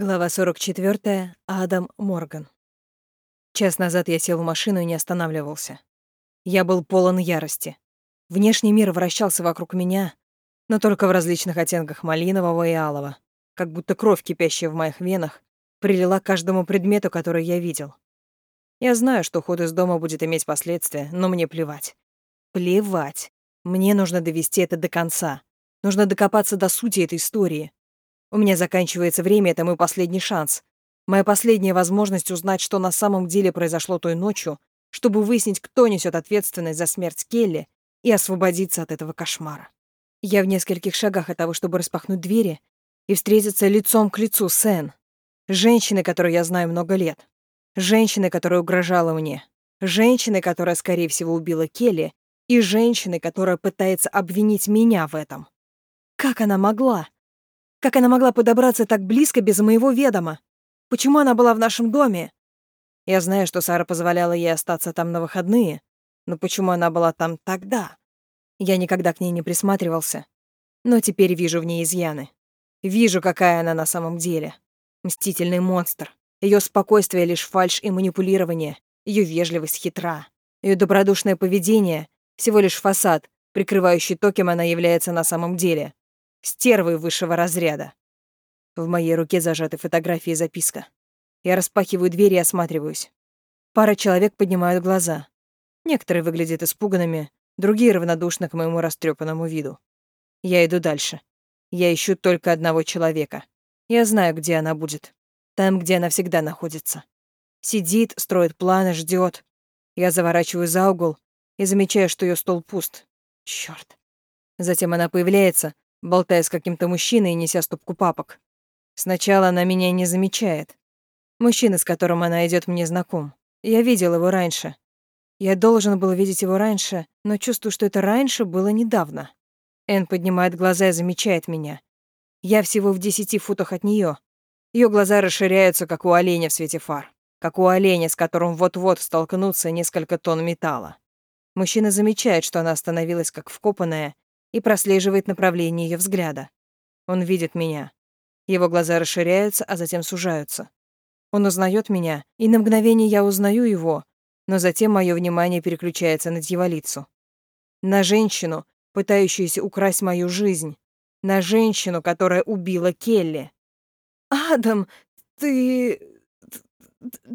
Глава 44. Адам Морган. Час назад я сел в машину и не останавливался. Я был полон ярости. Внешний мир вращался вокруг меня, но только в различных оттенках малинового и алого, как будто кровь, кипящая в моих венах, прилила к каждому предмету, который я видел. Я знаю, что уход из дома будет иметь последствия, но мне плевать. Плевать. Мне нужно довести это до конца. Нужно докопаться до сути этой истории — у меня заканчивается время, это мой последний шанс. Моя последняя возможность узнать, что на самом деле произошло той ночью, чтобы выяснить, кто несет ответственность за смерть Келли и освободиться от этого кошмара. Я в нескольких шагах от того, чтобы распахнуть двери и встретиться лицом к лицу с Энн, женщиной, которую я знаю много лет, женщиной, которая угрожала мне, женщиной, которая, скорее всего, убила Келли, и женщиной, которая пытается обвинить меня в этом. Как она могла? Как она могла подобраться так близко без моего ведома? Почему она была в нашем доме? Я знаю, что Сара позволяла ей остаться там на выходные, но почему она была там тогда? Я никогда к ней не присматривался, но теперь вижу в ней изъяны. Вижу, какая она на самом деле. Мстительный монстр. Ее спокойствие — лишь фальшь и манипулирование. Ее вежливость хитра. Ее добродушное поведение — всего лишь фасад, прикрывающий то, кем она является на самом деле. Стервы высшего разряда. В моей руке зажаты фотографии и записка. Я распахиваю дверь и осматриваюсь. Пара человек поднимают глаза. Некоторые выглядят испуганными, другие равнодушны к моему растрепанному виду. Я иду дальше. Я ищу только одного человека. Я знаю, где она будет. Там, где она всегда находится. Сидит, строит планы, ждет. Я заворачиваю за угол и замечаю, что ее стол пуст. Черт. Затем она появляется, болтая с каким-то мужчиной и неся стопку папок. Сначала она меня не замечает. Мужчина, с которым она идет, мне знаком. Я видел его раньше. Я должен был видеть его раньше, но чувствую, что это раньше было недавно. Эн поднимает глаза и замечает меня. Я всего в десяти футах от нее. Ее глаза расширяются, как у оленя в свете фар. Как у оленя, с которым вот-вот столкнутся несколько тонн металла. Мужчина замечает, что она остановилась как вкопанная, и прослеживает направление ее взгляда. Он видит меня. Его глаза расширяются, а затем сужаются. Он узнает меня, и на мгновение я узнаю его, но затем мое внимание переключается на дьяволицу. На женщину, пытающуюся украсть мою жизнь. На женщину, которая убила Келли. «Адам, ты...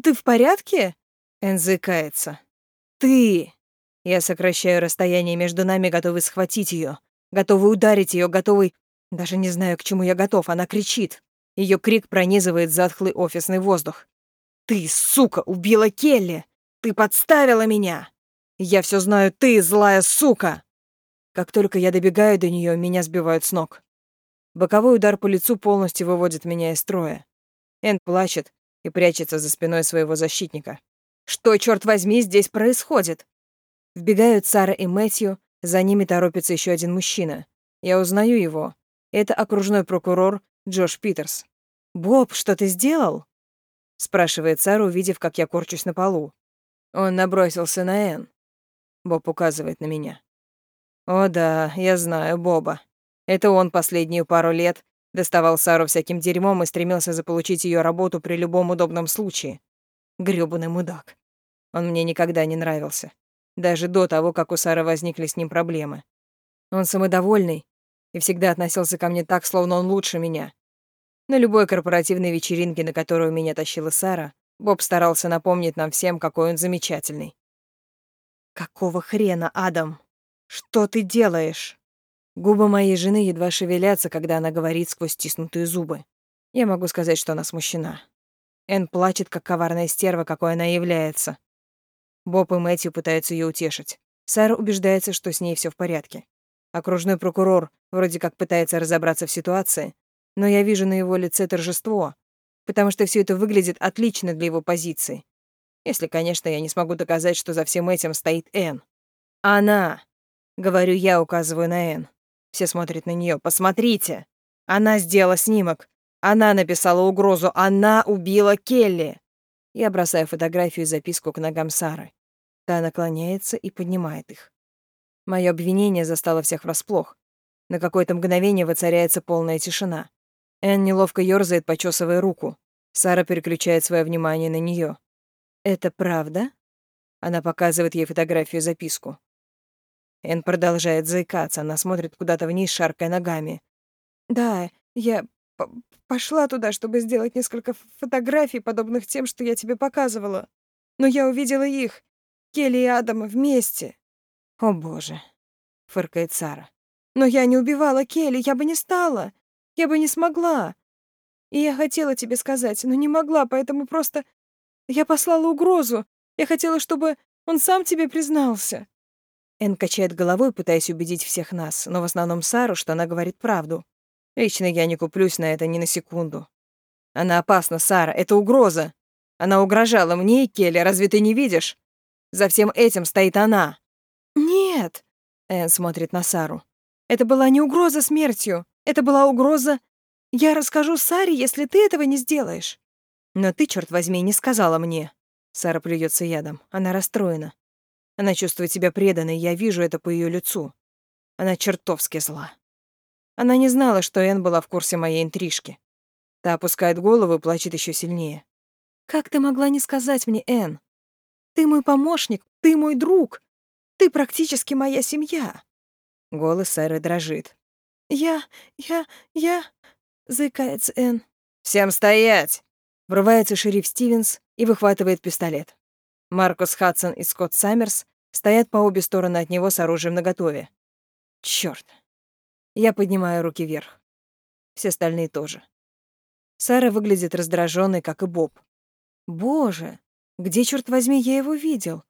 ты в порядке?» Энн. «Ты...» Я сокращаю расстояние между нами, готовый схватить ее, готовый ударить ее, готовый... Даже не знаю, к чему я готов, она кричит. Ее крик пронизывает затхлый офисный воздух. «Ты, сука, убила Келли! Ты подставила меня! Я все знаю, ты, злая сука!» Как только я добегаю до нее, меня сбивают с ног. Боковой удар по лицу полностью выводит меня из строя. Энн плачет и прячется за спиной своего защитника. Что, черт возьми, здесь происходит? Вбегают Сара и Мэтью, за ними торопится еще один мужчина. Я узнаю его. Это окружной прокурор Джош Питерс. «Боб, что ты сделал?» — спрашивает Сара, увидев, как я корчусь на полу. Он набросился на Энн. Боб указывает на меня. «О да, я знаю Боба. Это он последнюю пару лет доставал Сару всяким дерьмом и стремился заполучить ее работу при любом удобном случае. Грёбаный мудак. Он мне никогда не нравился даже до того, как у Сары возникли с ним проблемы. Он самодовольный и всегда относился ко мне так, словно он лучше меня. На любой корпоративной вечеринке, на которую меня тащила Сара, Боб старался напомнить нам всем, какой он замечательный. «Какого хрена, Адам? Что ты делаешь?» Губы моей жены едва шевелятся, когда она говорит сквозь стиснутые зубы. Я могу сказать, что она смущена. Эн плачет, как коварная стерва, какой она является. Боб и Мэтью пытаются ее утешить. Сара убеждается, что с ней все в порядке. Окружной прокурор вроде как пытается разобраться в ситуации, но я вижу на его лице торжество, потому что все это выглядит отлично для его позиции. Если, конечно, я не смогу доказать, что за всем этим стоит Энн. Она, говорю я, указываю на Энн. Все смотрят на нее. Посмотрите. Она сделала снимок. Она написала угрозу. Она убила Келли. Я бросаю фотографию и записку к ногам Сары. Та наклоняется и поднимает их. Мое обвинение застало всех врасплох. На какое-то мгновение воцаряется полная тишина. Энн неловко ёрзает, почесывая руку. Сара переключает свое внимание на нее. «Это правда?» Она показывает ей фотографию-записку. Энн продолжает заикаться, она смотрит куда-то вниз, шаркая ногами. «Да, я пошла туда, чтобы сделать несколько фотографий, подобных тем, что я тебе показывала. Но я увидела их, Келли и Адама, вместе». «О, боже», — фыркает Сара. «Но я не убивала Келли, я бы не стала. Я бы не смогла. И я хотела тебе сказать, но не могла, поэтому просто... Я послала угрозу. Я хотела, чтобы он сам тебе признался». Эн качает головой, пытаясь убедить всех нас, но в основном Сару, что она говорит правду. Лично я не куплюсь на это ни на секунду. Она опасна, Сара, это угроза. Она угрожала мне и Келли, разве ты не видишь? За всем этим стоит она. Нет, Эн смотрит на Сару. Это была не угроза смертью, это была угроза «Я расскажу Саре, если ты этого не сделаешь». «Но ты, черт возьми, не сказала мне». Сара плюется ядом. Она расстроена. Она чувствует себя преданной, я вижу это по ее лицу. Она чертовски зла. Она не знала, что Энн была в курсе моей интрижки. Та опускает голову и плачет еще сильнее. «Как ты могла не сказать мне, Энн? Ты мой помощник, ты мой друг. Ты практически моя семья». Голос Сары дрожит. «Я... я... я...» — заикается Энн. «Всем стоять!» Врывается шериф Стивенс и выхватывает пистолет. Маркус Хадсон и Скотт Саммерс стоят по обе стороны от него с оружием наготове. Чёрт. Я поднимаю руки вверх. Все остальные тоже. Сара выглядит раздраженной, как и Боб. Боже, где, черт возьми, я его видел?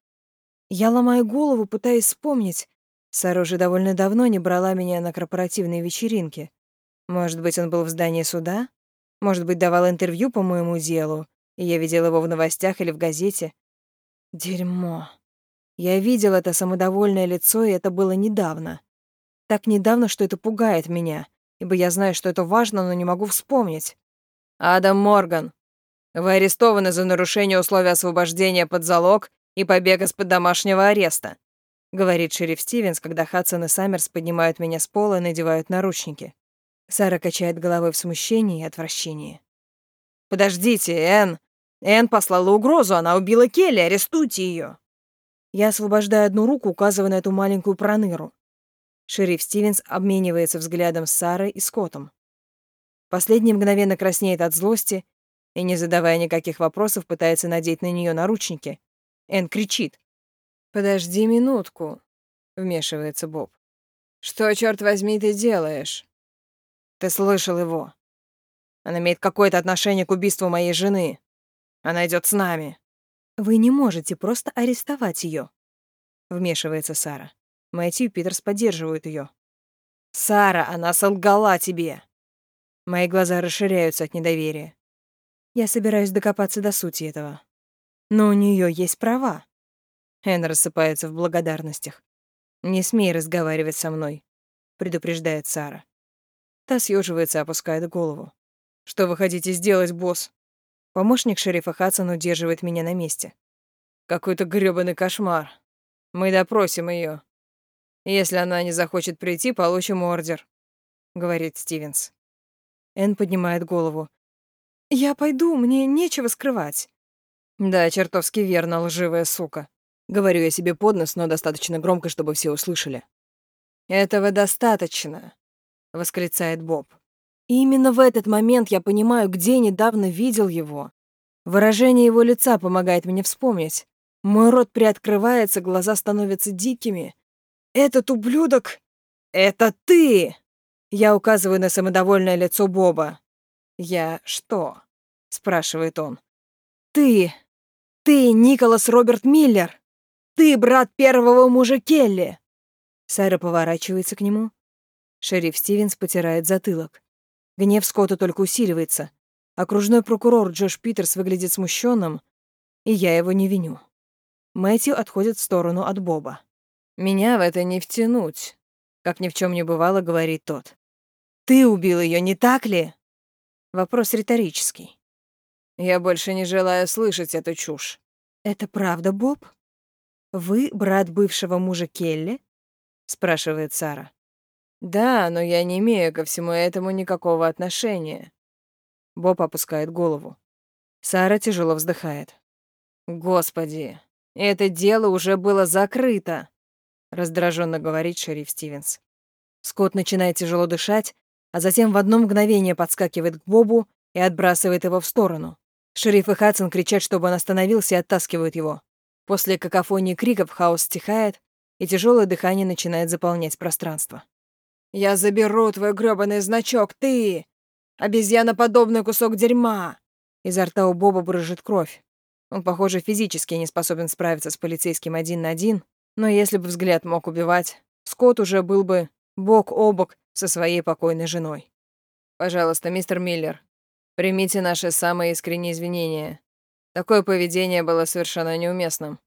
Я ломаю голову, пытаясь вспомнить. Сара уже довольно давно не брала меня на корпоративные вечеринки. Может быть, он был в здании суда? Может быть, давал интервью по моему делу, и я видел его в новостях или в газете? Дерьмо. Я видел это самодовольное лицо, и это было недавно. Так недавно, что это пугает меня, ибо я знаю, что это важно, но не могу вспомнить. «Адам Морган, вы арестованы за нарушение условий освобождения под залог и побег из-под домашнего ареста», говорит шериф Стивенс, когда Хадсон и Саммерс поднимают меня с пола и надевают наручники. Сара качает головой в смущении и отвращении. «Подождите, Энн! Энн послала угрозу, она убила Келли, арестуйте ее!» Я освобождаю одну руку, указывая на эту маленькую проныру. Шериф Стивенс обменивается взглядом с Сарой и Скоттом. Последний мгновенно краснеет от злости и, не задавая никаких вопросов, пытается надеть на нее наручники. Энн кричит. «Подожди минутку», — вмешивается Боб. «Что, черт возьми, ты делаешь?» Ты слышал его. Она имеет какое-то отношение к убийству моей жены. Она идет с нами. Вы не можете просто арестовать ее. Вмешивается Сара. Мэтью и Питерс поддерживают ее. Сара, она солгала тебе. Мои глаза расширяются от недоверия. Я собираюсь докопаться до сути этого. Но у нее есть права. Эн рассыпается в благодарностях. «Не смей разговаривать со мной», — предупреждает Сара. Та съеживается опускает голову. «Что вы хотите сделать, босс?» Помощник шерифа Хадсон удерживает меня на месте. «Какой-то грёбаный кошмар. Мы допросим ее. Если она не захочет прийти, получим ордер», — говорит Стивенс. Энн поднимает голову. «Я пойду, мне нечего скрывать». «Да, чертовски верно, лживая сука», — говорю я себе под нос, но достаточно громко, чтобы все услышали. «Этого достаточно восклицает Боб. И именно в этот момент я понимаю, где недавно видел его. Выражение его лица помогает мне вспомнить. Мой рот приоткрывается, глаза становятся дикими. «Этот ублюдок! Это ты!» Я указываю на самодовольное лицо Боба. «Я что?» — спрашивает он. «Ты! Ты, Николас Роберт Миллер! Ты брат первого мужа Келли!» Сара поворачивается к нему, Шериф Стивенс потирает затылок. Гнев Скотта только усиливается. Окружной прокурор Джош Питерс выглядит смущенным, и я его не виню. Мэтью отходит в сторону от Боба. «Меня в это не втянуть», — как ни в чем не бывало, говорит тот. «Ты убил ее, не так ли?» Вопрос риторический. «Я больше не желаю слышать эту чушь». «Это правда, Боб? Вы брат бывшего мужа Келли?» — спрашивает Сара. Да, но я не имею ко всему этому никакого отношения. Боб опускает голову. Сара тяжело вздыхает. «Господи, это дело уже было закрыто!» Раздраженно говорит шериф Стивенс. Скотт начинает тяжело дышать, а затем в одно мгновение подскакивает к Бобу и отбрасывает его в сторону. Шериф и Хадсон кричат, чтобы он остановился, и оттаскивают его. После какофонии криков хаос стихает, и тяжелое дыхание начинает заполнять пространство. «Я заберу твой грёбаный значок, ты! Обезьяноподобный кусок дерьма!» Изо рта у Боба брыжет кровь. Он, похоже, физически не способен справиться с полицейским один на один, но если бы взгляд мог убивать, Скотт уже был бы бок о бок со своей покойной женой. «Пожалуйста, мистер Миллер, примите наши самые искренние извинения. Такое поведение было совершенно неуместным.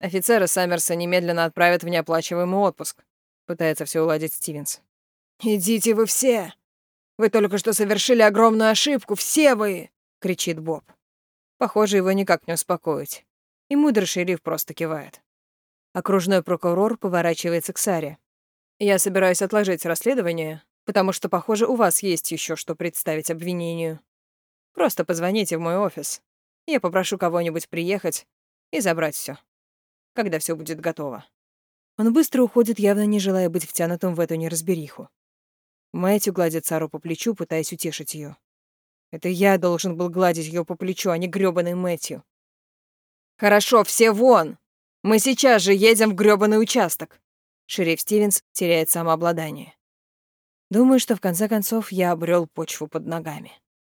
Офицеры Саммерса немедленно отправят в неоплачиваемый отпуск», пытается все уладить Стивенс. «Идите вы все! Вы только что совершили огромную ошибку, все вы!» — кричит Боб. Похоже, его никак не успокоить. И мудрый шериф просто кивает. Окружной прокурор поворачивается к Саре. «Я собираюсь отложить расследование, потому что, похоже, у вас есть еще что представить обвинению. Просто позвоните в мой офис. Я попрошу кого-нибудь приехать и забрать все, когда все будет готово». Он быстро уходит, явно не желая быть втянутым в эту неразбериху. Мэтью гладит Сару по плечу, пытаясь утешить ее. Это я должен был гладить ее по плечу, а не грёбаный Мэтью. «Хорошо, все вон!» Мы сейчас же едем в грёбаный участок. Шериф Стивенс теряет самообладание. Думаю, что в конце концов я обрел почву под ногами.